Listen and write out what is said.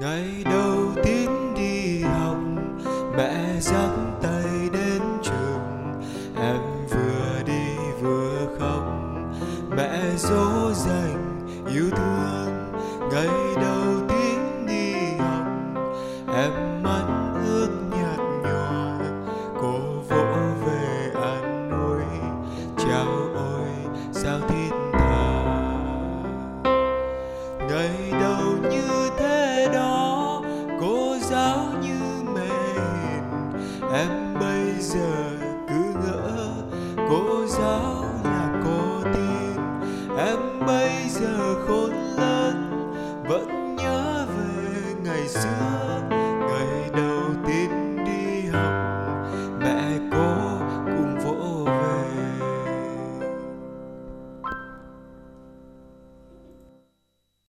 ngày đầu tiên đi học, mẹ dắt tay đến trường. Em vừa đi vừa khóc, mẹ dỗ dành yêu thương. Ngày đầu tiên đi học, em mắt ước nhạt nhòa. Cô vỗ về an ủi, chào em bây giờ cứ ngỡ, cô giáo là cô tin. Em bây giờ khôn lớn vẫn nhớ về ngày xưa.